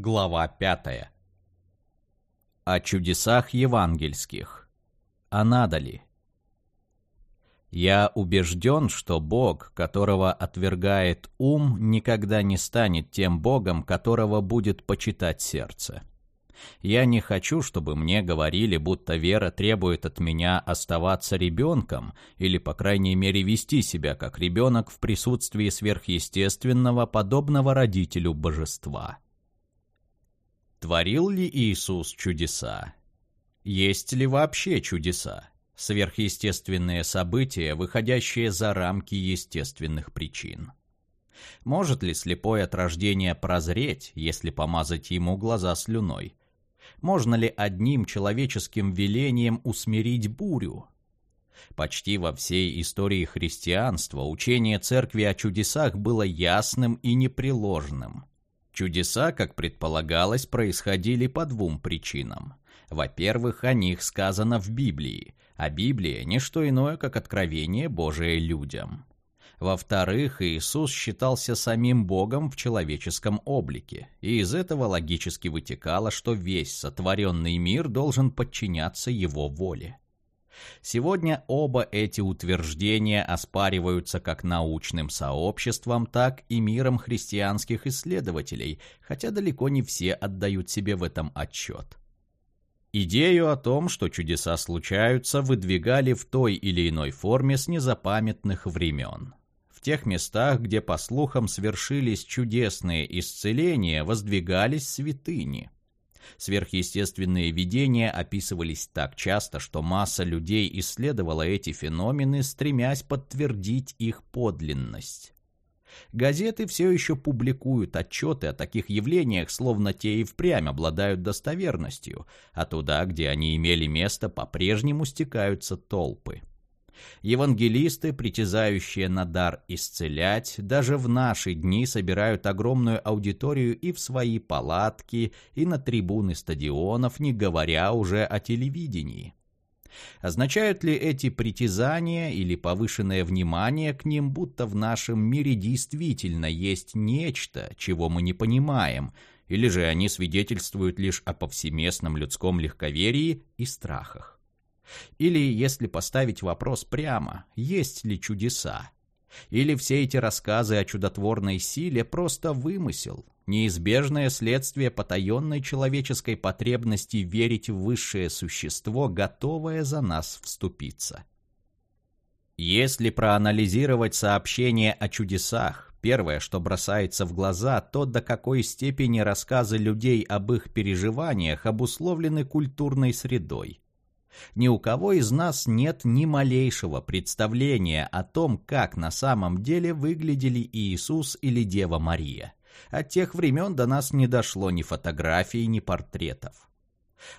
Глава 5. О чудесах евангельских. А надо ли? Я убежден, что Бог, которого отвергает ум, никогда не станет тем Богом, которого будет почитать сердце. Я не хочу, чтобы мне говорили, будто вера требует от меня оставаться ребенком или, по крайней мере, вести себя как ребенок в присутствии сверхъестественного, подобного родителю божества. Творил ли Иисус чудеса? Есть ли вообще чудеса? Сверхъестественные события, выходящие за рамки естественных причин. Может ли слепой от рождения прозреть, если помазать ему глаза слюной? Можно ли одним человеческим велением усмирить бурю? Почти во всей истории христианства учение церкви о чудесах было ясным и непреложным. Чудеса, как предполагалось, происходили по двум причинам. Во-первых, о них сказано в Библии, а Библия – не что иное, как откровение Божие людям. Во-вторых, Иисус считался самим Богом в человеческом облике, и из этого логически вытекало, что весь сотворенный мир должен подчиняться Его воле. Сегодня оба эти утверждения оспариваются как научным сообществом, так и миром христианских исследователей, хотя далеко не все отдают себе в этом отчет. Идею о том, что чудеса случаются, выдвигали в той или иной форме с незапамятных времен. В тех местах, где, по слухам, свершились чудесные исцеления, воздвигались святыни – Сверхъестественные видения описывались так часто, что масса людей исследовала эти феномены, стремясь подтвердить их подлинность. Газеты все еще публикуют отчеты о таких явлениях, словно те и впрямь обладают достоверностью, а туда, где они имели место, по-прежнему стекаются толпы. Евангелисты, притязающие на дар исцелять, даже в наши дни собирают огромную аудиторию и в свои палатки, и на трибуны стадионов, не говоря уже о телевидении. Означают ли эти притязания или повышенное внимание к ним, будто в нашем мире действительно есть нечто, чего мы не понимаем, или же они свидетельствуют лишь о повсеместном людском легковерии и страхах? Или, если поставить вопрос прямо, есть ли чудеса? Или все эти рассказы о чудотворной силе просто вымысел, неизбежное следствие потаенной человеческой потребности верить в высшее существо, готовое за нас вступиться? Если проанализировать сообщения о чудесах, первое, что бросается в глаза, то до какой степени рассказы людей об их переживаниях обусловлены культурной средой. Ни у кого из нас нет ни малейшего представления о том, как на самом деле выглядели Иисус или Дева Мария. От тех времен до нас не дошло ни фотографий, ни портретов.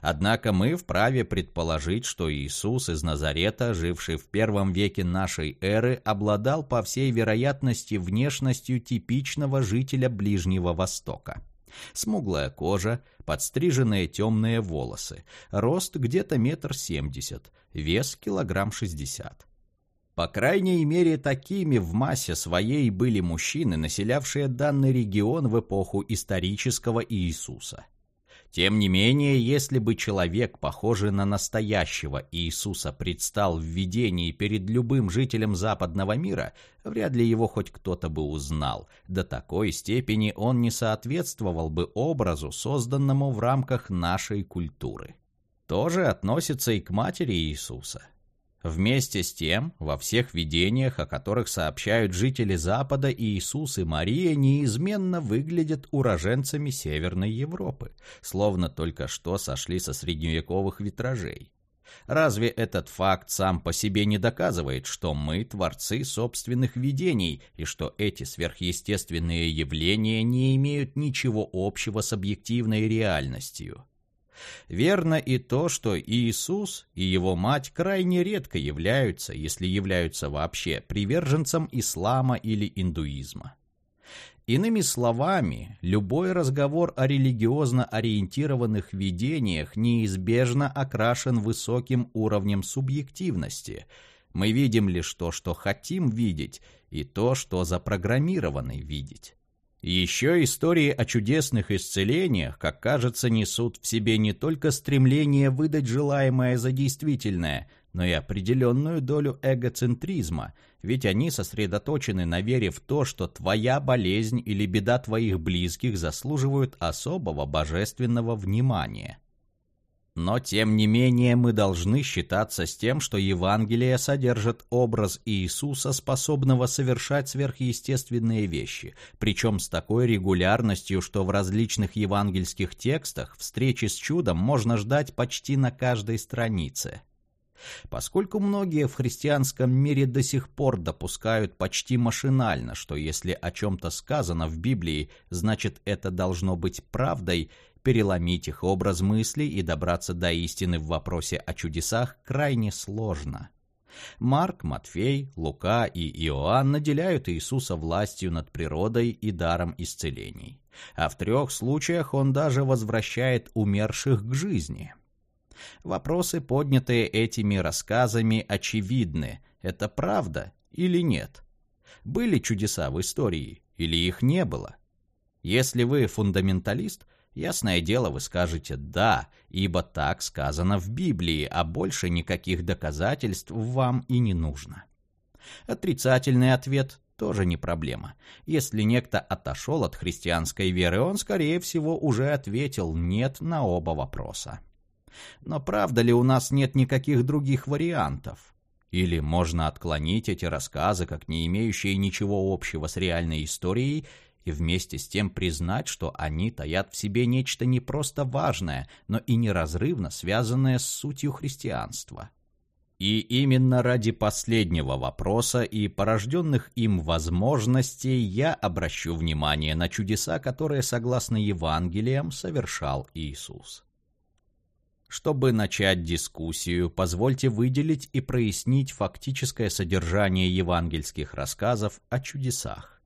Однако мы вправе предположить, что Иисус из Назарета, живший в первом веке нашей эры, обладал по всей вероятности внешностью типичного жителя Ближнего Востока. Смуглая кожа, подстриженные темные волосы, рост где-то метр семьдесят, вес килограмм шестьдесят. По крайней мере, такими в массе своей были мужчины, населявшие данный регион в эпоху исторического Иисуса. Тем не менее, если бы человек, похожий на настоящего Иисуса, предстал в видении перед любым жителем западного мира, вряд ли его хоть кто-то бы узнал. До такой степени он не соответствовал бы образу, созданному в рамках нашей культуры. То же относится и к матери Иисуса. Вместе с тем, во всех видениях, о которых сообщают жители Запада, Иисус и Мария неизменно выглядят уроженцами Северной Европы, словно только что сошли со средневековых витражей. Разве этот факт сам по себе не доказывает, что мы творцы собственных видений и что эти сверхъестественные явления не имеют ничего общего с объективной реальностью? Верно и то, что Иисус и его мать крайне редко являются, если являются вообще, приверженцем ислама или индуизма. Иными словами, любой разговор о религиозно ориентированных видениях неизбежно окрашен высоким уровнем субъективности. Мы видим лишь то, что хотим видеть, и то, что запрограммированы видеть. Еще истории о чудесных исцелениях, как кажется, несут в себе не только стремление выдать желаемое за действительное, но и определенную долю эгоцентризма, ведь они сосредоточены на вере в то, что твоя болезнь или беда твоих близких заслуживают особого божественного внимания. Но, тем не менее, мы должны считаться с тем, что Евангелие содержит образ Иисуса, способного совершать сверхъестественные вещи, причем с такой регулярностью, что в различных евангельских текстах встречи с чудом можно ждать почти на каждой странице. Поскольку многие в христианском мире до сих пор допускают почти машинально, что если о чем-то сказано в Библии, значит это должно быть правдой, переломить их образ мыслей и добраться до истины в вопросе о чудесах крайне сложно. Марк, Матфей, Лука и Иоанн наделяют Иисуса властью над природой и даром исцелений. А в трех случаях он даже возвращает умерших к жизни. Вопросы, поднятые этими рассказами, очевидны. Это правда или нет? Были чудеса в истории или их не было? Если вы фундаменталист – Ясное дело, вы скажете «да», ибо так сказано в Библии, а больше никаких доказательств вам и не нужно. Отрицательный ответ тоже не проблема. Если некто отошел от христианской веры, он, скорее всего, уже ответил «нет» на оба вопроса. Но правда ли у нас нет никаких других вариантов? Или можно отклонить эти рассказы, как не имеющие ничего общего с реальной историей, вместе с тем признать, что они таят в себе нечто не просто важное, но и неразрывно связанное с сутью христианства. И именно ради последнего вопроса и порожденных им возможностей я обращу внимание на чудеса, которые, согласно Евангелиям, совершал Иисус. Чтобы начать дискуссию, позвольте выделить и прояснить фактическое содержание евангельских рассказов о чудесах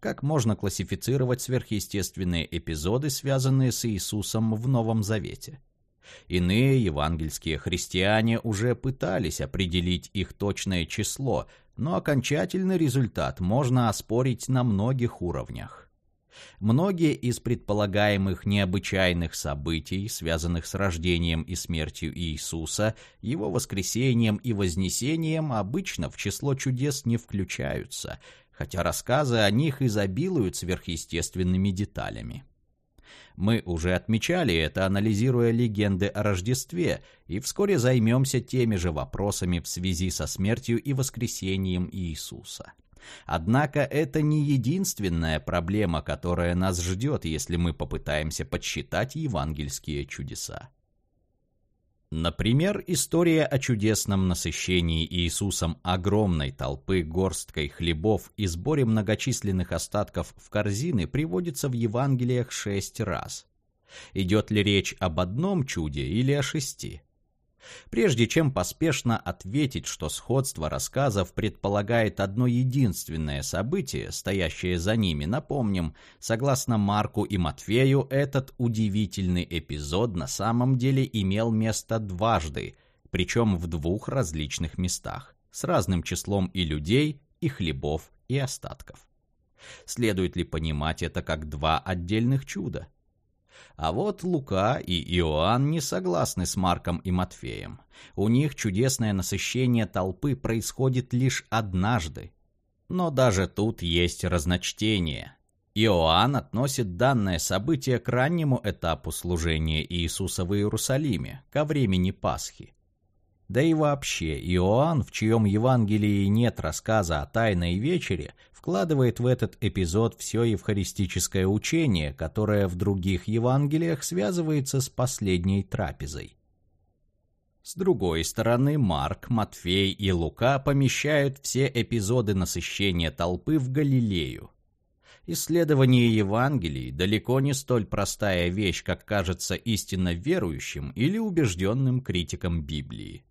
как можно классифицировать сверхъестественные эпизоды, связанные с Иисусом в Новом Завете. Иные евангельские христиане уже пытались определить их точное число, но окончательный результат можно оспорить на многих уровнях. Многие из предполагаемых необычайных событий, связанных с рождением и смертью Иисуса, его воскресением и вознесением, обычно в число чудес не включаются – хотя рассказы о них изобилуют сверхъестественными деталями. Мы уже отмечали это, анализируя легенды о Рождестве, и вскоре займемся теми же вопросами в связи со смертью и воскресением Иисуса. Однако это не единственная проблема, которая нас ждет, если мы попытаемся подсчитать евангельские чудеса. Например, история о чудесном насыщении Иисусом огромной толпы горсткой хлебов и сборе многочисленных остатков в корзины приводится в Евангелиях шесть раз. Идет ли речь об одном чуде или о шести? Прежде чем поспешно ответить, что сходство рассказов предполагает одно единственное событие, стоящее за ними, напомним, согласно Марку и Матфею, этот удивительный эпизод на самом деле имел место дважды, причем в двух различных местах, с разным числом и людей, и хлебов, и остатков. Следует ли понимать это как два отдельных чуда? А вот Лука и Иоанн не согласны с Марком и Матфеем. У них чудесное насыщение толпы происходит лишь однажды. Но даже тут есть разночтение. Иоанн относит данное событие к раннему этапу служения Иисуса в Иерусалиме, ко времени Пасхи. Да и вообще, Иоанн, в чьем Евангелии нет рассказа о Тайной Вечере, вкладывает в этот эпизод все евхаристическое учение, которое в других Евангелиях связывается с последней трапезой. С другой стороны, Марк, Матфей и Лука помещают все эпизоды насыщения толпы в Галилею. Исследование Евангелий далеко не столь простая вещь, как кажется истинно верующим или убежденным критикам Библии.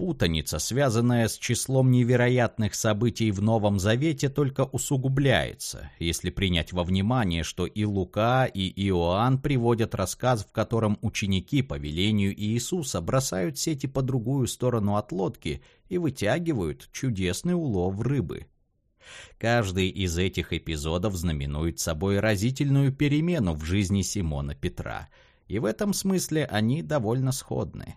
Путаница, связанная с числом невероятных событий в Новом Завете, только усугубляется, если принять во внимание, что и Лука, и Иоанн приводят рассказ, в котором ученики по велению Иисуса бросают сети по другую сторону от лодки и вытягивают чудесный улов рыбы. Каждый из этих эпизодов знаменует собой разительную перемену в жизни Симона Петра, и в этом смысле они довольно сходны.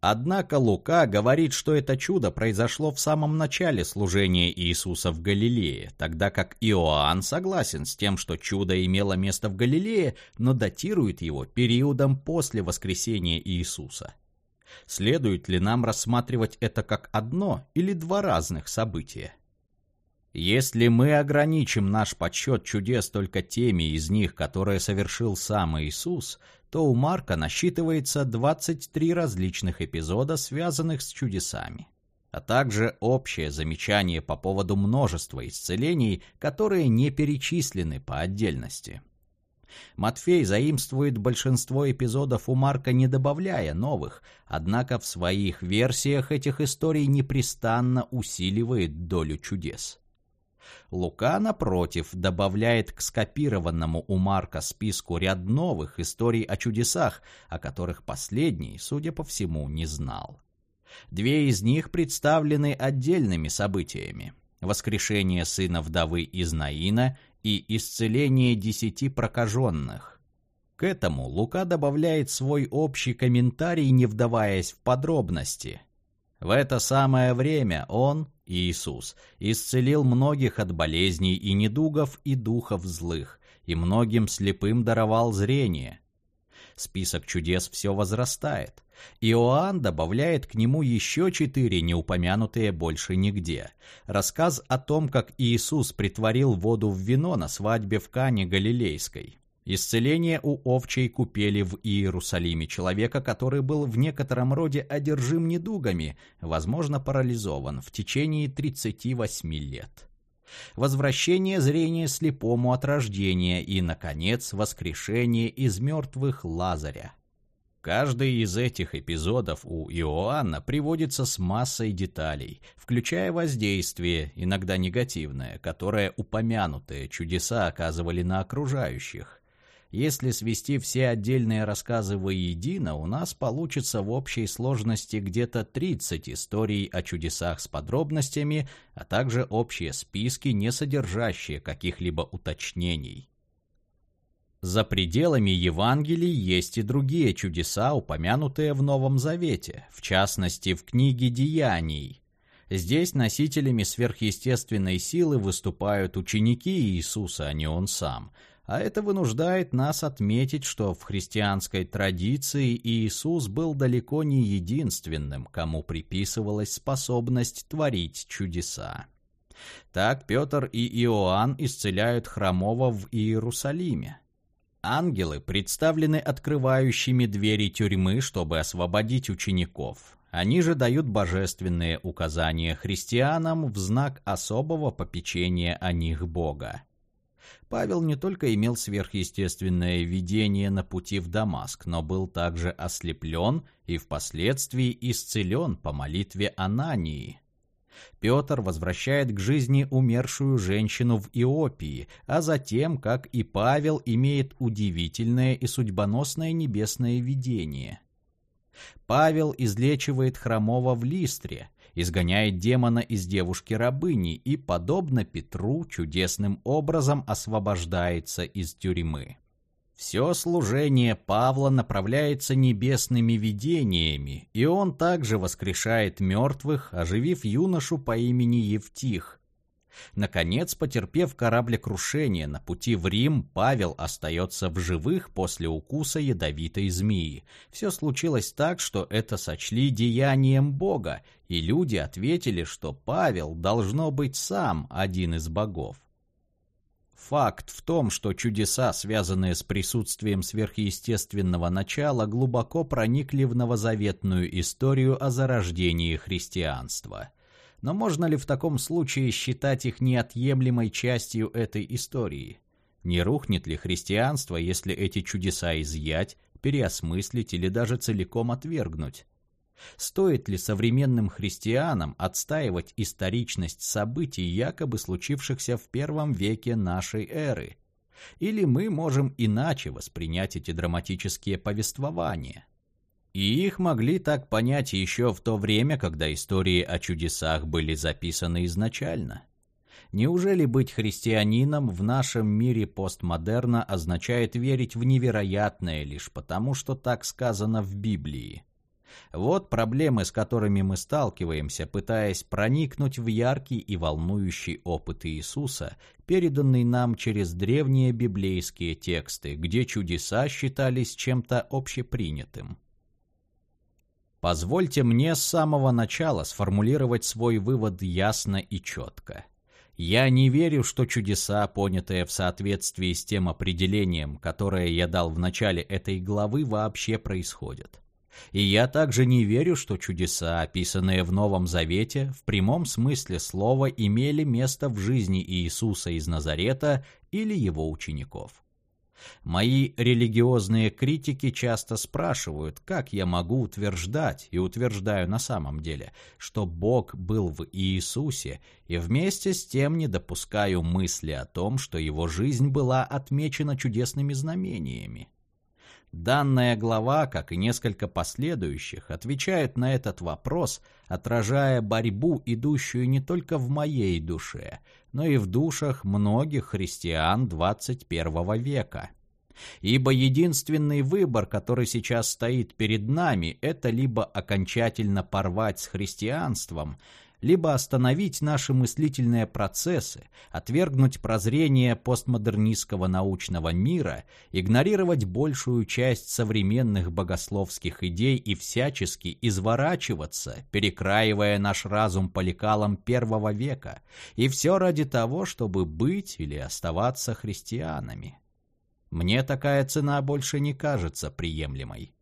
Однако Лука говорит, что это чудо произошло в самом начале служения Иисуса в Галилее, тогда как Иоанн согласен с тем, что чудо имело место в Галилее, но датирует его периодом после воскресения Иисуса. Следует ли нам рассматривать это как одно или два разных события? Если мы ограничим наш подсчет чудес только теми из них, которые совершил сам Иисус, то у Марка насчитывается 23 различных эпизода, связанных с чудесами, а также общее замечание по поводу множества исцелений, которые не перечислены по отдельности. Матфей заимствует большинство эпизодов у Марка, не добавляя новых, однако в своих версиях этих историй непрестанно усиливает долю чудес. Лука, напротив, добавляет к скопированному у Марка списку ряд новых историй о чудесах, о которых последний, судя по всему, не знал. Две из них представлены отдельными событиями. Воскрешение сына вдовы из Наина и исцеление десяти прокаженных. К этому Лука добавляет свой общий комментарий, не вдаваясь в подробности. В это самое время он, Иисус, исцелил многих от болезней и недугов и духов злых, и многим слепым даровал зрение. Список чудес все возрастает. Иоанн добавляет к нему еще четыре, не упомянутые больше нигде. Рассказ о том, как Иисус притворил воду в вино на свадьбе в Кане Галилейской. Исцеление у овчей купели в Иерусалиме человека, который был в некотором роде одержим недугами, возможно, парализован в течение 38 лет. Возвращение зрения слепому от рождения и, наконец, воскрешение из мертвых Лазаря. Каждый из этих эпизодов у Иоанна приводится с массой деталей, включая воздействие, иногда негативное, которое упомянутые чудеса оказывали на окружающих. Если свести все отдельные рассказы воедино, у нас получится в общей сложности где-то 30 историй о чудесах с подробностями, а также общие списки, не содержащие каких-либо уточнений. За пределами Евангелий есть и другие чудеса, упомянутые в Новом Завете, в частности в книге Деяний. Здесь носителями сверхъестественной силы выступают ученики Иисуса, а не он сам – а это вынуждает нас отметить, что в христианской традиции Иисус был далеко не единственным, кому приписывалась способность творить чудеса. Так Петр и Иоанн исцеляют хромого в Иерусалиме. Ангелы представлены открывающими двери тюрьмы, чтобы освободить учеников. Они же дают божественные указания христианам в знак особого попечения о них Бога. Павел не только имел сверхъестественное видение на пути в Дамаск, но был также ослеплен и впоследствии исцелен по молитве Анании. Петр возвращает к жизни умершую женщину в Иопии, а затем, как и Павел, имеет удивительное и судьбоносное небесное видение. Павел излечивает хромого в Листре, изгоняет демона из девушки-рабыни и, подобно Петру, чудесным образом освобождается из тюрьмы. Все служение Павла направляется небесными видениями, и он также воскрешает мертвых, оживив юношу по имени Евтих, Наконец, потерпев кораблекрушение на пути в Рим, Павел остается в живых после укуса ядовитой змеи. Все случилось так, что это сочли деянием Бога, и люди ответили, что Павел должно быть сам один из богов. Факт в том, что чудеса, связанные с присутствием сверхъестественного начала, глубоко проникли в новозаветную историю о зарождении христианства – но можно ли в таком случае считать их неотъемлемой частью этой истории? Не рухнет ли христианство, если эти чудеса изъять, переосмыслить или даже целиком отвергнуть? Стоит ли современным христианам отстаивать историчность событий, якобы случившихся в первом веке нашей эры? Или мы можем иначе воспринять эти драматические повествования? И их могли так понять еще в то время, когда истории о чудесах были записаны изначально. Неужели быть христианином в нашем мире постмодерна означает верить в невероятное лишь потому, что так сказано в Библии? Вот проблемы, с которыми мы сталкиваемся, пытаясь проникнуть в яркий и волнующий опыт Иисуса, переданный нам через древние библейские тексты, где чудеса считались чем-то общепринятым. Позвольте мне с самого начала сформулировать свой вывод ясно и четко. Я не верю, что чудеса, понятые в соответствии с тем определением, которое я дал в начале этой главы, вообще происходят. И я также не верю, что чудеса, описанные в Новом Завете, в прямом смысле слова имели место в жизни Иисуса из Назарета или его учеников. Мои религиозные критики часто спрашивают, как я могу утверждать, и утверждаю на самом деле, что Бог был в Иисусе, и вместе с тем не допускаю мысли о том, что его жизнь была отмечена чудесными знамениями. Данная глава, как и несколько последующих, отвечает на этот вопрос, отражая борьбу, идущую не только в моей душе, но и в душах многих христиан 21 века. Ибо единственный выбор, который сейчас стоит перед нами, это либо окончательно порвать с христианством, либо остановить наши мыслительные процессы, отвергнуть прозрение постмодернистского научного мира, игнорировать большую часть современных богословских идей и всячески изворачиваться, перекраивая наш разум по лекалам первого века, и все ради того, чтобы быть или оставаться христианами. Мне такая цена больше не кажется приемлемой.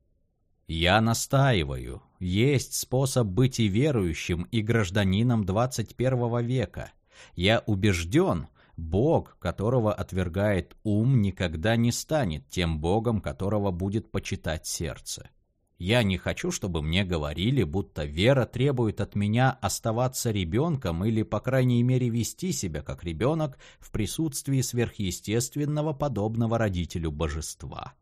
Я настаиваю, есть способ быть и верующим, и гражданином 21 века. Я убежден, Бог, которого отвергает ум, никогда не станет тем Богом, которого будет почитать сердце. Я не хочу, чтобы мне говорили, будто вера требует от меня оставаться ребенком или, по крайней мере, вести себя как ребенок в присутствии сверхъестественного, подобного родителю божества.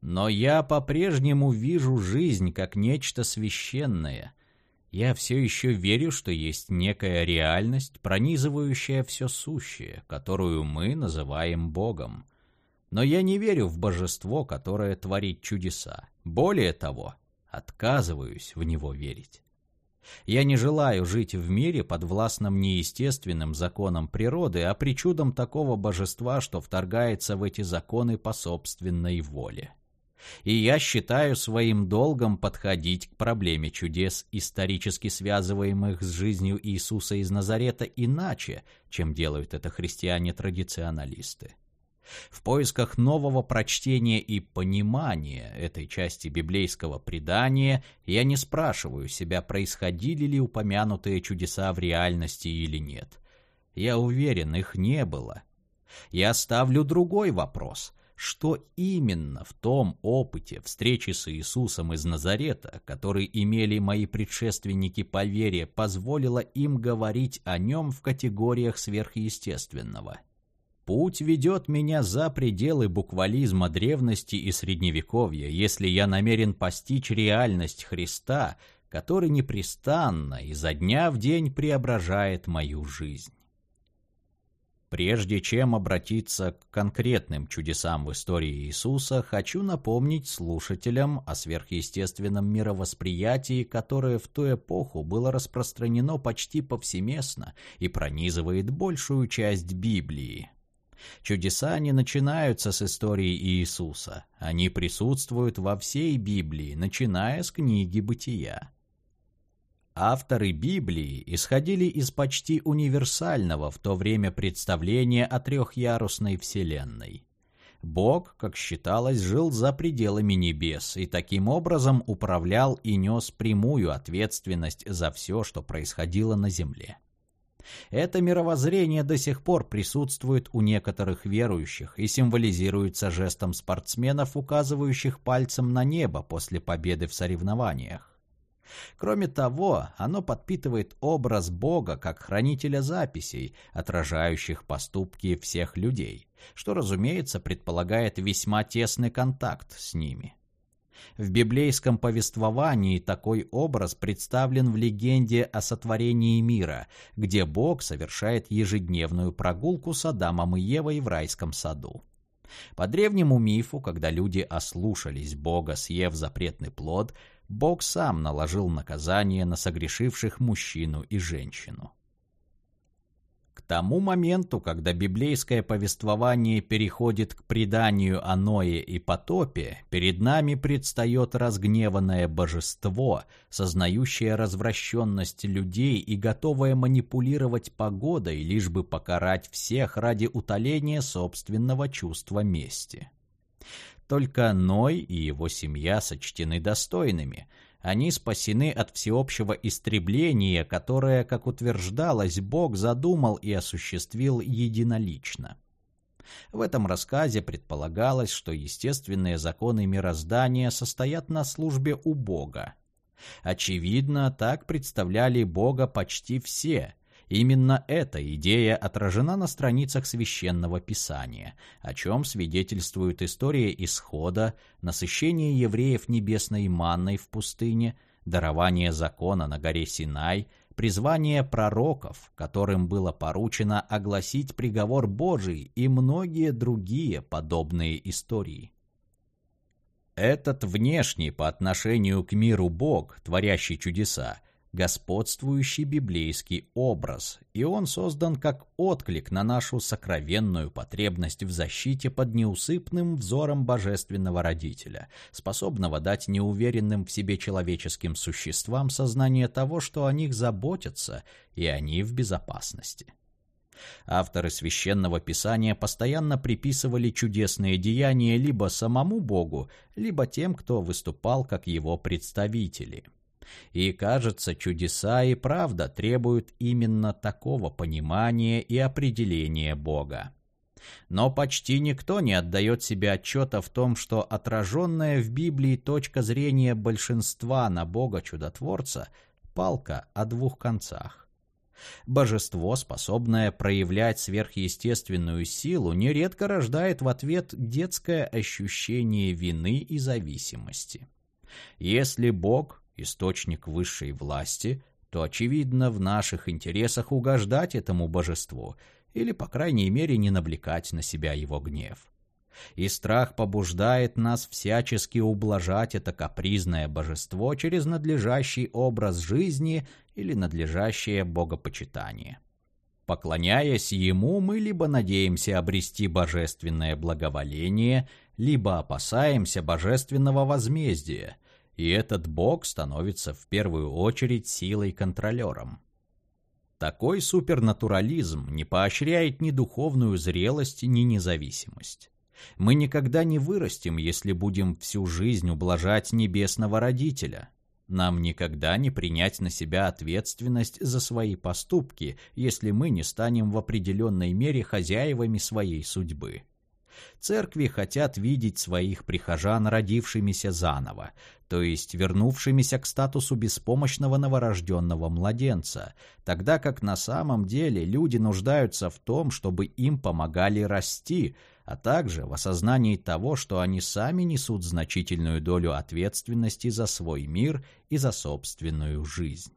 Но я по-прежнему вижу жизнь как нечто священное. Я все еще верю, что есть некая реальность, пронизывающая все сущее, которую мы называем Богом. Но я не верю в божество, которое творит чудеса. Более того, отказываюсь в него верить. Я не желаю жить в мире под властным неестественным законом природы, а причудом такого божества, что вторгается в эти законы по собственной воле. И я считаю своим долгом подходить к проблеме чудес, исторически связываемых с жизнью Иисуса из Назарета, иначе, чем делают это христиане-традиционалисты. В поисках нового прочтения и понимания этой части библейского предания я не спрашиваю себя, происходили ли упомянутые чудеса в реальности или нет. Я уверен, их не было. Я ставлю другой вопрос что именно в том опыте встречи с Иисусом из Назарета, который имели мои предшественники по вере, позволило им говорить о нем в категориях сверхъестественного. Путь ведет меня за пределы буквализма древности и средневековья, если я намерен постичь реальность Христа, который непрестанно изо дня в день преображает мою жизнь. Прежде чем обратиться к конкретным чудесам в истории Иисуса, хочу напомнить слушателям о сверхъестественном мировосприятии, которое в ту эпоху было распространено почти повсеместно и пронизывает большую часть Библии. Чудеса не начинаются с истории Иисуса, они присутствуют во всей Библии, начиная с книги «Бытия». Авторы Библии исходили из почти универсального в то время представления о трехярусной Вселенной. Бог, как считалось, жил за пределами небес и таким образом управлял и нес прямую ответственность за все, что происходило на земле. Это мировоззрение до сих пор присутствует у некоторых верующих и символизируется жестом спортсменов, указывающих пальцем на небо после победы в соревнованиях. Кроме того, оно подпитывает образ Бога как хранителя записей, отражающих поступки всех людей, что, разумеется, предполагает весьма тесный контакт с ними. В библейском повествовании такой образ представлен в легенде о сотворении мира, где Бог совершает ежедневную прогулку с Адамом и Евой в райском саду. По древнему мифу, когда люди ослушались Бога, съев запретный плод, Бог сам наложил наказание на согрешивших мужчину и женщину тому моменту, когда библейское повествование переходит к преданию о Ное и потопе, перед нами предстает разгневанное божество, сознающее развращенность людей и готовое манипулировать погодой, лишь бы покарать всех ради утоления собственного чувства мести. Только Ной и его семья сочтены достойными – они спасены от всеобщего истребления, которое, как утверждалось, Бог задумал и осуществил единолично. В этом рассказе предполагалось, что естественные законы мироздания состоят на службе у Бога. Очевидно, так представляли Бога почти все, Именно эта идея отражена на страницах священного писания, о чем свидетельствует история исхода, насыщение евреев небесной манной в пустыне, дарование закона на горе Синай, призвание пророков, которым было поручено огласить приговор Божий и многие другие подобные истории. Этот внешний по отношению к миру Бог, творящий чудеса, господствующий библейский образ, и он создан как отклик на нашу сокровенную потребность в защите под неусыпным взором божественного родителя, способного дать неуверенным в себе человеческим существам сознание того, что о них заботятся, и они в безопасности. Авторы священного писания постоянно приписывали чудесные деяния либо самому Богу, либо тем, кто выступал как его представители – и, кажется, чудеса и правда требуют именно такого понимания и определения Бога. Но почти никто не отдает себе отчета в том, что отраженная в Библии точка зрения большинства на Бога-чудотворца – палка о двух концах. Божество, способное проявлять сверхъестественную силу, нередко рождает в ответ детское ощущение вины и зависимости. Если Бог источник высшей власти, то, очевидно, в наших интересах угождать этому божеству или, по крайней мере, не навлекать на себя его гнев. И страх побуждает нас всячески ублажать это капризное божество через надлежащий образ жизни или надлежащее богопочитание. Поклоняясь ему, мы либо надеемся обрести божественное благоволение, либо опасаемся божественного возмездия – и этот бог становится в первую очередь силой-контролером. Такой супернатурализм не поощряет ни духовную зрелость, ни независимость. Мы никогда не вырастем, если будем всю жизнь ублажать небесного родителя. Нам никогда не принять на себя ответственность за свои поступки, если мы не станем в определенной мере хозяевами своей судьбы. Церкви хотят видеть своих прихожан родившимися заново, то есть вернувшимися к статусу беспомощного новорожденного младенца, тогда как на самом деле люди нуждаются в том, чтобы им помогали расти, а также в осознании того, что они сами несут значительную долю ответственности за свой мир и за собственную жизнь.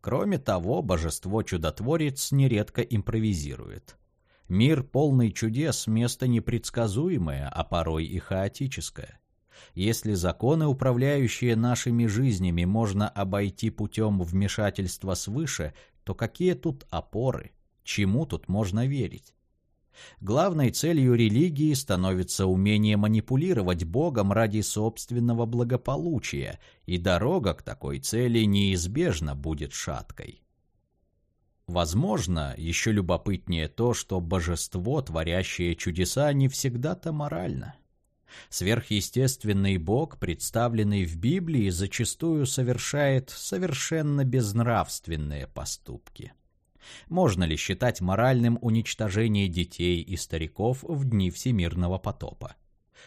Кроме того, божество-чудотворец нередко импровизирует – Мир, полный чудес, место непредсказуемое, а порой и хаотическое. Если законы, управляющие нашими жизнями, можно обойти путем вмешательства свыше, то какие тут опоры? Чему тут можно верить? Главной целью религии становится умение манипулировать Богом ради собственного благополучия, и дорога к такой цели неизбежно будет шаткой. Возможно, еще любопытнее то, что божество, творящее чудеса, не всегда-то морально. Сверхъестественный Бог, представленный в Библии, зачастую совершает совершенно безнравственные поступки. Можно ли считать моральным уничтожение детей и стариков в дни всемирного потопа?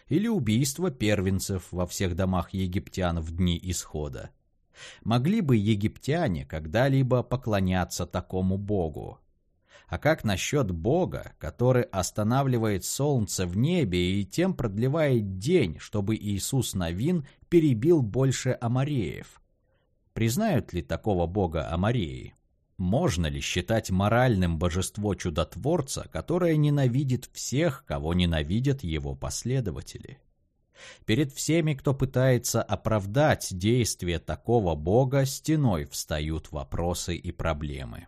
Или убийство первенцев во всех домах египтян в дни исхода? Могли бы египтяне когда-либо поклоняться такому богу? А как насчет Бога, который останавливает солнце в небе и тем продлевает день, чтобы Иисус Новин перебил больше амареев? Признают ли такого Бога амареи? Можно ли считать моральным божество чудотворца, которое ненавидит всех, кого ненавидят его последователи? Перед всеми, кто пытается оправдать действия такого бога, стеной встают вопросы и проблемы.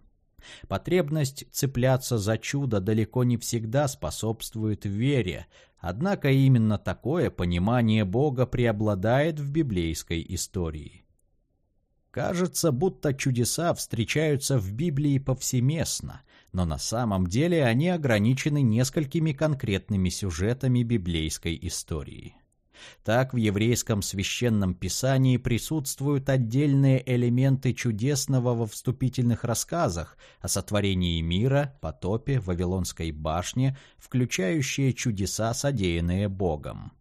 Потребность цепляться за чудо далеко не всегда способствует вере, однако именно такое понимание Бога преобладает в библейской истории. Кажется, будто чудеса встречаются в Библии повсеместно, но на самом деле они ограничены несколькими конкретными сюжетами библейской истории. Так в еврейском священном писании присутствуют отдельные элементы чудесного во вступительных рассказах о сотворении мира, потопе, Вавилонской башне, включающие чудеса, содеянные Богом.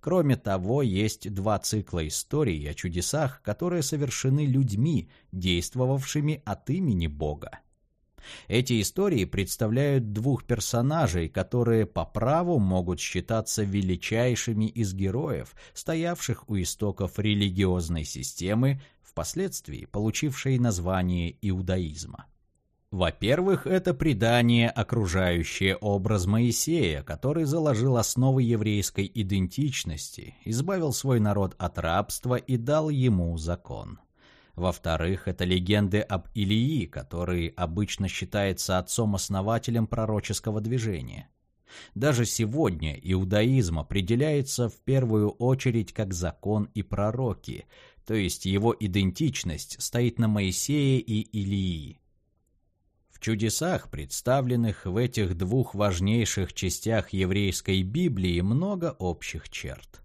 Кроме того, есть два цикла историй о чудесах, которые совершены людьми, действовавшими от имени Бога. Эти истории представляют двух персонажей, которые по праву могут считаться величайшими из героев, стоявших у истоков религиозной системы, впоследствии получившей название иудаизма. Во-первых, это предание, окружающее образ Моисея, который заложил основы еврейской идентичности, избавил свой народ от рабства и дал ему закон. Во-вторых, это легенды об Илии, который обычно считается отцом-основателем пророческого движения. Даже сегодня иудаизм определяется в первую очередь как закон и пророки, то есть его идентичность стоит на Моисее и Илии. В чудесах, представленных в этих двух важнейших частях еврейской Библии, много общих черт.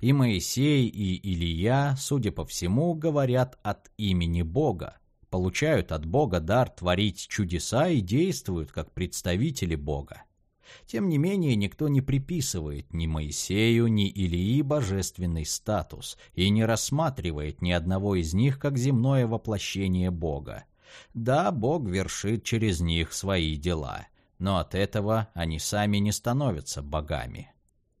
И Моисей, и Илия, судя по всему, говорят от имени Бога, получают от Бога дар творить чудеса и действуют как представители Бога. Тем не менее, никто не приписывает ни Моисею, ни Илии божественный статус и не рассматривает ни одного из них как земное воплощение Бога. Да, Бог вершит через них свои дела, но от этого они сами не становятся богами.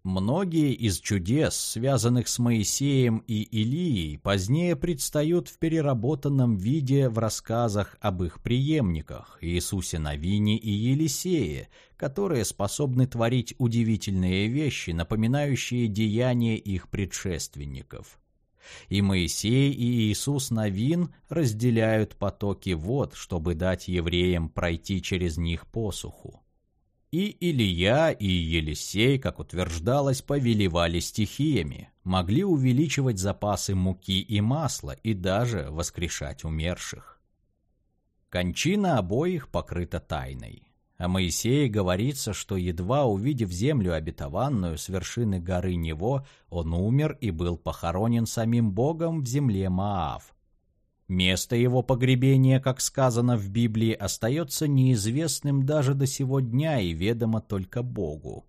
Многие из чудес, связанных с Моисеем и Илией, позднее предстают в переработанном виде в рассказах об их преемниках Иисусе Новине и Елисее, которые способны творить удивительные вещи, напоминающие деяния их предшественников. И Моисей и Иисус Новин разделяют потоки вод, чтобы дать евреям пройти через них посуху. И Илья, и Елисей, как утверждалось, повелевали стихиями, могли увеличивать запасы муки и масла и даже воскрешать умерших. Кончина обоих покрыта тайной. О Моисее говорится, что едва увидев землю обетованную с вершины горы Него, он умер и был похоронен самим Богом в земле Маав, Место его погребения, как сказано в Библии, остается неизвестным даже до сего дня и ведомо только Богу.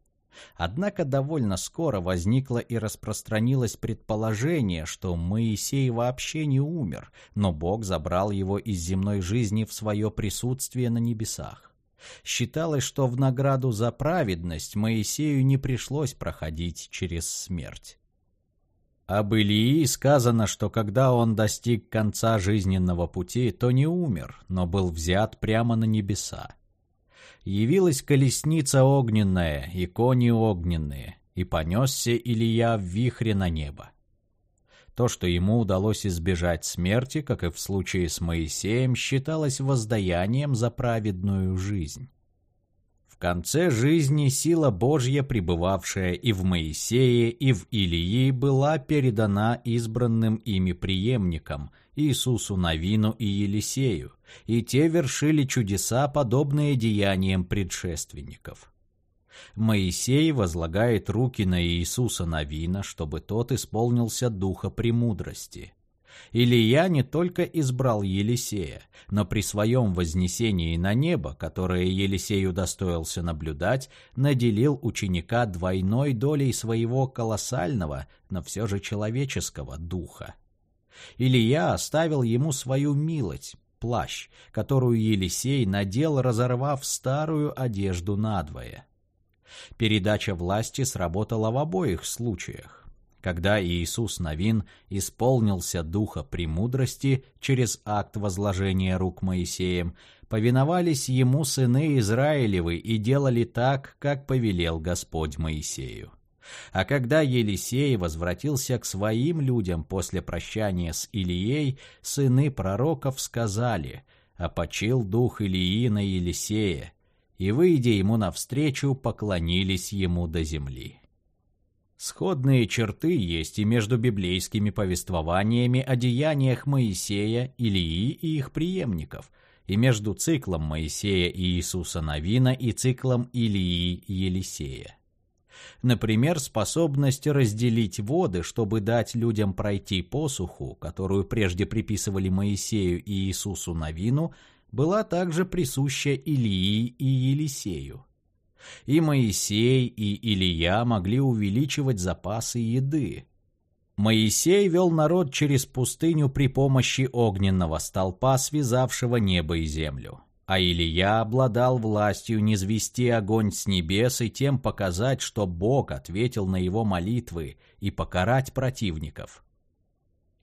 Однако довольно скоро возникло и распространилось предположение, что Моисей вообще не умер, но Бог забрал его из земной жизни в свое присутствие на небесах. Считалось, что в награду за праведность Моисею не пришлось проходить через смерть. Об Илии сказано, что когда он достиг конца жизненного пути, то не умер, но был взят прямо на небеса. Явилась колесница огненная и кони огненные, и понесся Илия в вихре на небо. То, что ему удалось избежать смерти, как и в случае с Моисеем, считалось воздаянием за праведную жизнь конце жизни сила Божья, пребывавшая и в Моисее, и в Илии, была передана избранным ими преемникам, Иисусу Навину и Елисею, и те вершили чудеса, подобные деяниям предшественников. Моисей возлагает руки на Иисуса Навина, чтобы тот исполнился духа премудрости. Илья не только избрал Елисея, но при своем вознесении на небо, которое Елисею достоился наблюдать, наделил ученика двойной долей своего колоссального, но все же человеческого духа. Илья оставил ему свою милость, плащ, которую Елисей надел, разорвав старую одежду надвое. Передача власти сработала в обоих случаях. Когда Иисус Новин исполнился духа премудрости через акт возложения рук Моисеем, повиновались ему сыны Израилевы и делали так, как повелел Господь Моисею. А когда Елисей возвратился к своим людям после прощания с Илией, сыны пророков сказали «Опочил дух Илии на Елисея», и, выйдя ему навстречу, поклонились ему до земли. Сходные черты есть и между библейскими повествованиями о деяниях Моисея, Илии и их преемников, и между циклом Моисея и Иисуса Новина и циклом Илии и Елисея. Например, способность разделить воды, чтобы дать людям пройти посуху, которую прежде приписывали Моисею и Иисусу Новину, была также присуща Илии и Елисею. И Моисей, и Илия могли увеличивать запасы еды. Моисей вел народ через пустыню при помощи огненного столпа, связавшего небо и землю. А Илия обладал властью низвести огонь с небес и тем показать, что Бог ответил на его молитвы и покарать противников.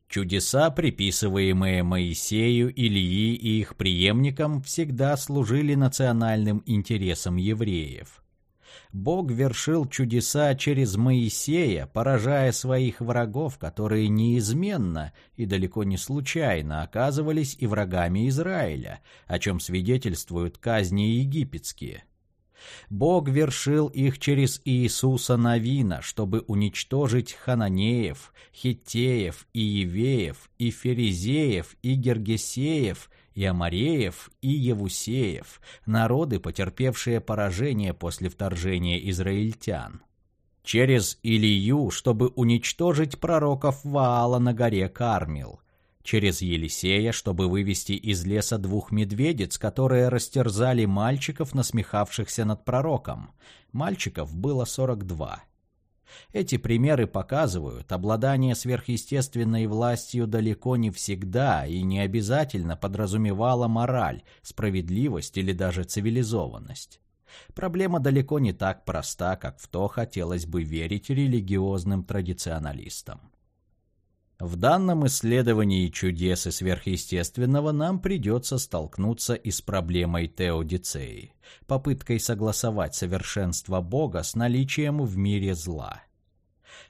Чудеса, приписываемые Моисею, Илии и их преемникам, всегда служили национальным интересам евреев. Бог вершил чудеса через Моисея, поражая своих врагов, которые неизменно и далеко не случайно оказывались и врагами Израиля, о чем свидетельствуют казни египетские. Бог вершил их через Иисуса Навина, чтобы уничтожить хананеев, хиттеев, и евеев, и ферезеев, и гергесеев, и амареев, и евусеев, народы, потерпевшие поражение после вторжения израильтян. Через Илию, чтобы уничтожить пророков Ваала на горе Кармил – через Елисея, чтобы вывести из леса двух медведиц, которые растерзали мальчиков, насмехавшихся над пророком. Мальчиков было 42. Эти примеры показывают, обладание сверхъестественной властью далеко не всегда и не обязательно подразумевало мораль, справедливость или даже цивилизованность. Проблема далеко не так проста, как в то хотелось бы верить религиозным традиционалистам. В данном исследовании чудес и сверхъестественного нам придется столкнуться и с проблемой теодицеи, попыткой согласовать совершенство Бога с наличием в мире зла.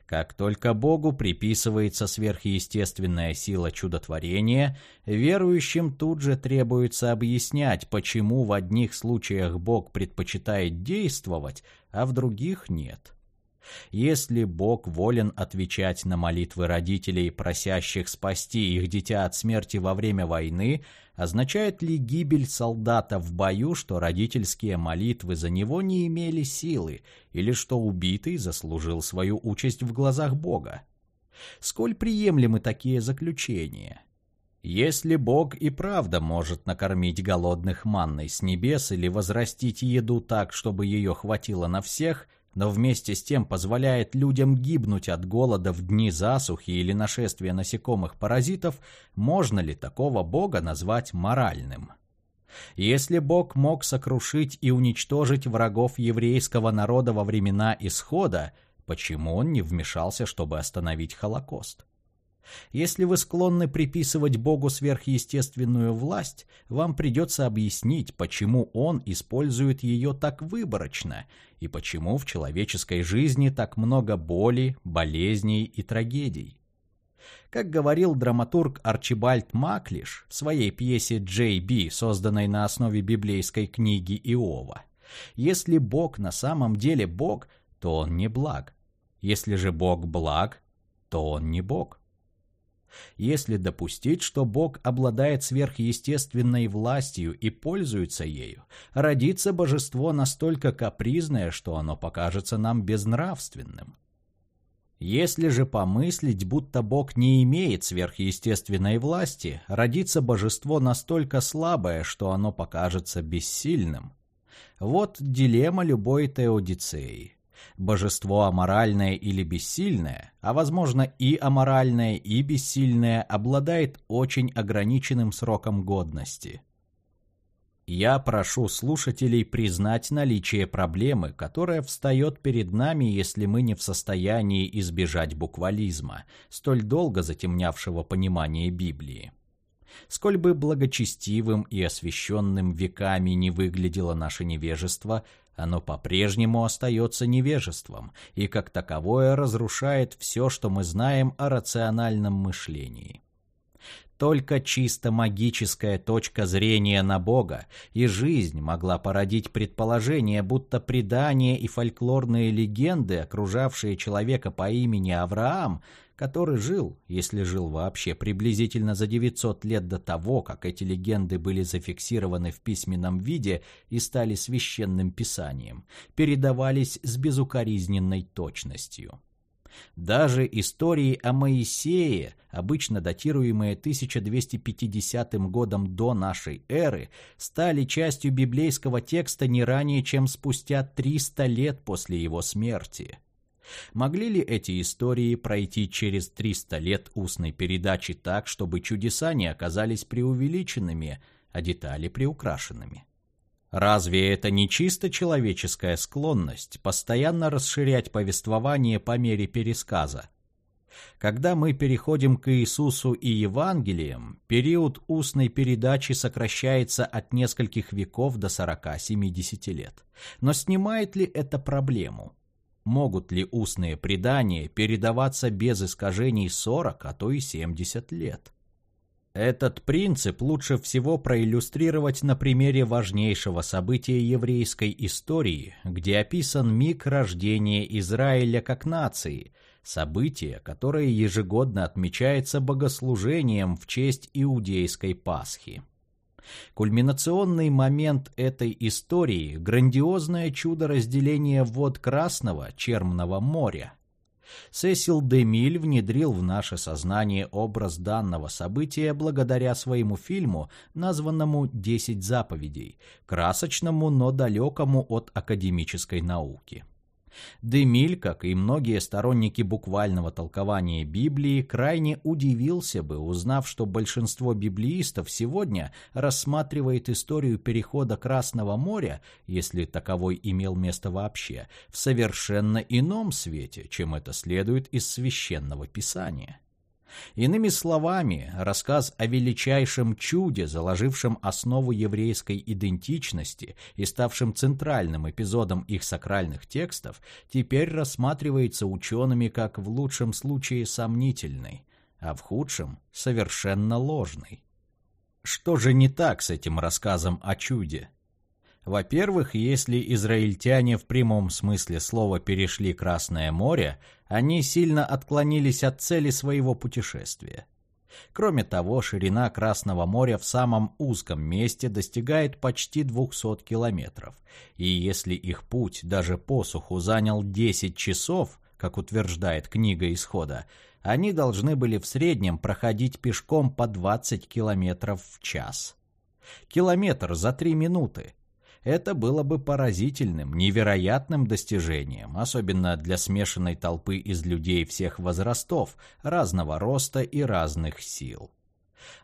Как только Богу приписывается сверхъестественная сила чудотворения, верующим тут же требуется объяснять, почему в одних случаях Бог предпочитает действовать, а в других нет – если Бог волен отвечать на молитвы родителей, просящих спасти их дитя от смерти во время войны, означает ли гибель солдата в бою, что родительские молитвы за него не имели силы, или что убитый заслужил свою участь в глазах Бога? Сколь приемлемы такие заключения? Если Бог и правда может накормить голодных манной с небес или возрастить еду так, чтобы ее хватило на всех – но вместе с тем позволяет людям гибнуть от голода в дни засухи или нашествия насекомых-паразитов, можно ли такого бога назвать моральным? Если Бог мог сокрушить и уничтожить врагов еврейского народа во времена Исхода, почему он не вмешался, чтобы остановить Холокост? Если вы склонны приписывать Богу сверхъестественную власть, вам придется объяснить, почему Он использует ее так выборочно и почему в человеческой жизни так много боли, болезней и трагедий. Как говорил драматург Арчибальд Маклиш в своей пьесе «Джей Би», созданной на основе библейской книги Иова, если Бог на самом деле Бог, то Он не благ. Если же Бог благ, то Он не Бог. Если допустить, что Бог обладает сверхъестественной властью и пользуется ею, родится божество настолько капризное, что оно покажется нам безнравственным. Если же помыслить, будто Бог не имеет сверхъестественной власти, родится божество настолько слабое, что оно покажется бессильным. Вот дилемма любой теодицеи. Божество аморальное или бессильное, а возможно и аморальное, и бессильное, обладает очень ограниченным сроком годности. Я прошу слушателей признать наличие проблемы, которая встает перед нами, если мы не в состоянии избежать буквализма, столь долго затемнявшего понимание Библии. Сколь бы благочестивым и освященным веками не выглядело наше невежество, оно по-прежнему остается невежеством и как таковое разрушает все, что мы знаем о рациональном мышлении. Только чисто магическая точка зрения на Бога и жизнь могла породить предположение, будто предания и фольклорные легенды, окружавшие человека по имени Авраам, который жил, если жил вообще, приблизительно за 900 лет до того, как эти легенды были зафиксированы в письменном виде и стали священным писанием, передавались с безукоризненной точностью. Даже истории о Моисее, обычно датируемые 1250 годом до нашей эры, стали частью библейского текста не ранее, чем спустя 300 лет после его смерти. Могли ли эти истории пройти через 300 лет устной передачи так, чтобы чудеса не оказались преувеличенными, а детали приукрашенными? Разве это не чисто человеческая склонность постоянно расширять повествование по мере пересказа? Когда мы переходим к Иисусу и Евангелиям, период устной передачи сокращается от нескольких веков до 40-70 лет. Но снимает ли это проблему? Могут ли устные предания передаваться без искажений 40, а то и 70 лет? Этот принцип лучше всего проиллюстрировать на примере важнейшего события еврейской истории, где описан миг рождения Израиля как нации, событие, которое ежегодно отмечается богослужением в честь иудейской Пасхи. Кульминационный момент этой истории – грандиозное чудо разделения вод Красного, Чермного моря. Сесил Демиль внедрил в наше сознание образ данного события благодаря своему фильму, названному «Десять заповедей», красочному, но далекому от академической науки. Демиль, как и многие сторонники буквального толкования Библии, крайне удивился бы, узнав, что большинство библеистов сегодня рассматривает историю перехода Красного моря, если таковой имел место вообще, в совершенно ином свете, чем это следует из священного писания. Иными словами, рассказ о величайшем чуде, заложившем основу еврейской идентичности и ставшем центральным эпизодом их сакральных текстов, теперь рассматривается учеными как в лучшем случае сомнительный, а в худшем – совершенно ложный. Что же не так с этим рассказом о чуде? Во-первых, если израильтяне в прямом смысле слова перешли Красное море, они сильно отклонились от цели своего путешествия. Кроме того, ширина Красного моря в самом узком месте достигает почти 200 километров, и если их путь даже по суху занял 10 часов, как утверждает книга Исхода, они должны были в среднем проходить пешком по 20 километров в час. Километр за 3 минуты – это было бы поразительным, невероятным достижением, особенно для смешанной толпы из людей всех возрастов, разного роста и разных сил.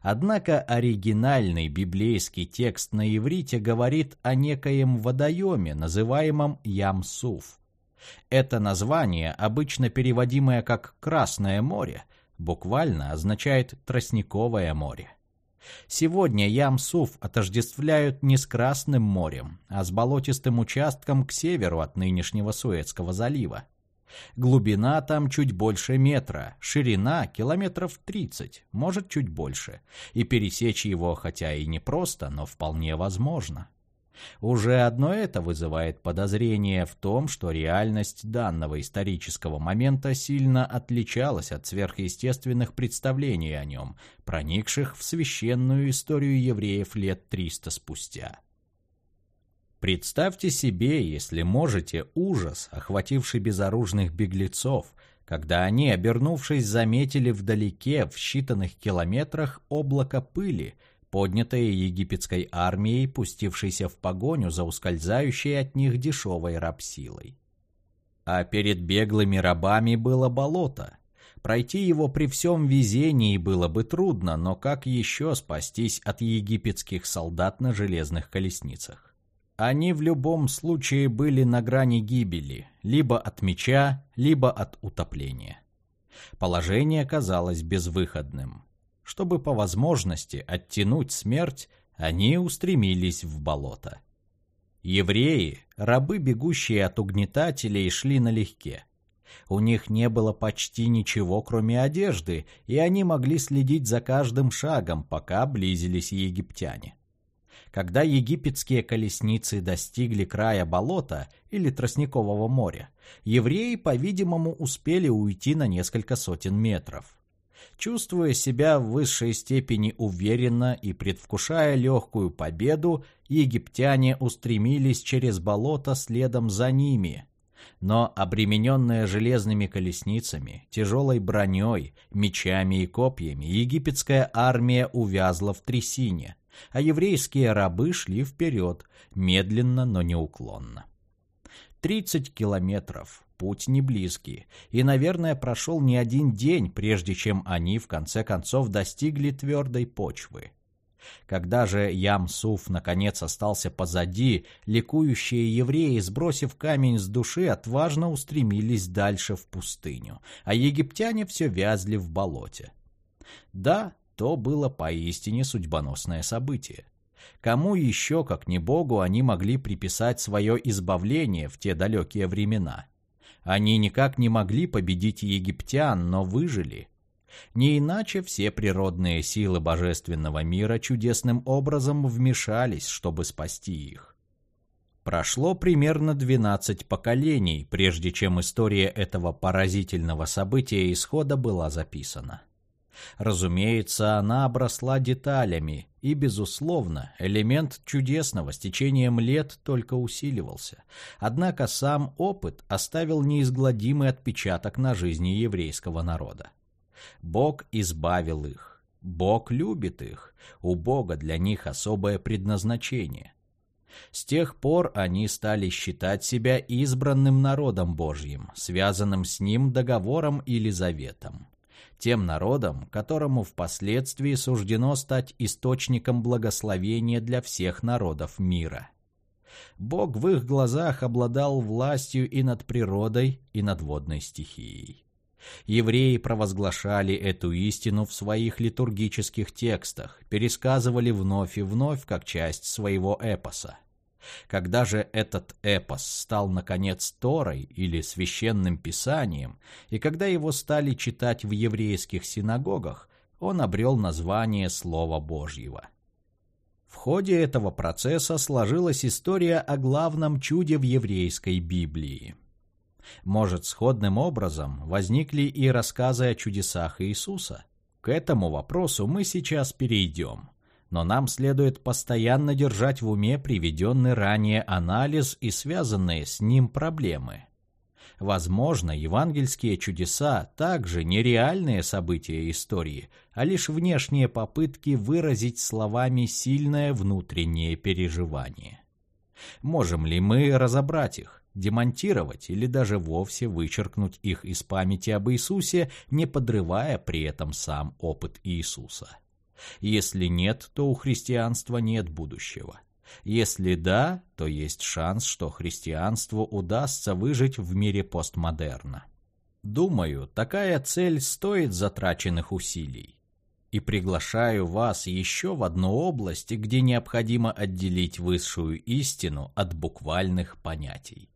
Однако оригинальный библейский текст на иврите говорит о некоем водоеме, называемом Ямсуф. Это название, обычно переводимое как «Красное море», буквально означает «тростниковое море». Сегодня Ямсуф отождествляют не с Красным морем, а с болотистым участком к северу от нынешнего Суэцкого залива. Глубина там чуть больше метра, ширина километров 30, может чуть больше, и пересечь его хотя и непросто, но вполне возможно. Уже одно это вызывает подозрение в том, что реальность данного исторического момента сильно отличалась от сверхъестественных представлений о нем, проникших в священную историю евреев лет 300 спустя. Представьте себе, если можете, ужас, охвативший безоружных беглецов, когда они, обернувшись, заметили вдалеке, в считанных километрах, облако пыли – поднятое египетской армией, пустившейся в погоню за ускользающей от них дешевой рабсилой. А перед беглыми рабами было болото. Пройти его при всем везении было бы трудно, но как еще спастись от египетских солдат на железных колесницах? Они в любом случае были на грани гибели, либо от меча, либо от утопления. Положение казалось безвыходным. Чтобы по возможности оттянуть смерть, они устремились в болото. Евреи, рабы, бегущие от угнетателей, шли налегке. У них не было почти ничего, кроме одежды, и они могли следить за каждым шагом, пока близились египтяне. Когда египетские колесницы достигли края болота или тростникового моря, евреи, по-видимому, успели уйти на несколько сотен метров. Чувствуя себя в высшей степени уверенно и предвкушая легкую победу, египтяне устремились через болото следом за ними. Но обремененная железными колесницами, тяжелой броней, мечами и копьями, египетская армия увязла в трясине – а еврейские рабы шли вперед, медленно, но неуклонно. Тридцать километров, путь не близкий, и, наверное, прошел не один день, прежде чем они, в конце концов, достигли твердой почвы. Когда же Ям-Суф наконец остался позади, ликующие евреи, сбросив камень с души, отважно устремились дальше в пустыню, а египтяне все вязли в болоте. Да, то было поистине судьбоносное событие. Кому еще, как не Богу, они могли приписать свое избавление в те далекие времена? Они никак не могли победить египтян, но выжили. Не иначе все природные силы божественного мира чудесным образом вмешались, чтобы спасти их. Прошло примерно 12 поколений, прежде чем история этого поразительного события исхода была записана. Разумеется, она обросла деталями, и, безусловно, элемент чудесного с течением лет только усиливался. Однако сам опыт оставил неизгладимый отпечаток на жизни еврейского народа. Бог избавил их. Бог любит их. У Бога для них особое предназначение. С тех пор они стали считать себя избранным народом Божьим, связанным с Ним договором или заветом тем народом, которому впоследствии суждено стать источником благословения для всех народов мира. Бог в их глазах обладал властью и над природой, и над водной стихией. Евреи провозглашали эту истину в своих литургических текстах, пересказывали вновь и вновь как часть своего эпоса. Когда же этот эпос стал, наконец, Торой или священным писанием, и когда его стали читать в еврейских синагогах, он обрел название Слова Божьего. В ходе этого процесса сложилась история о главном чуде в еврейской Библии. Может, сходным образом возникли и рассказы о чудесах Иисуса? К этому вопросу мы сейчас перейдем но нам следует постоянно держать в уме приведенный ранее анализ и связанные с ним проблемы. Возможно, евангельские чудеса также не реальные события истории, а лишь внешние попытки выразить словами сильное внутреннее переживание. Можем ли мы разобрать их, демонтировать или даже вовсе вычеркнуть их из памяти об Иисусе, не подрывая при этом сам опыт Иисуса? Если нет, то у христианства нет будущего. Если да, то есть шанс, что христианству удастся выжить в мире постмодерна. Думаю, такая цель стоит затраченных усилий. И приглашаю вас еще в одну область, где необходимо отделить высшую истину от буквальных понятий.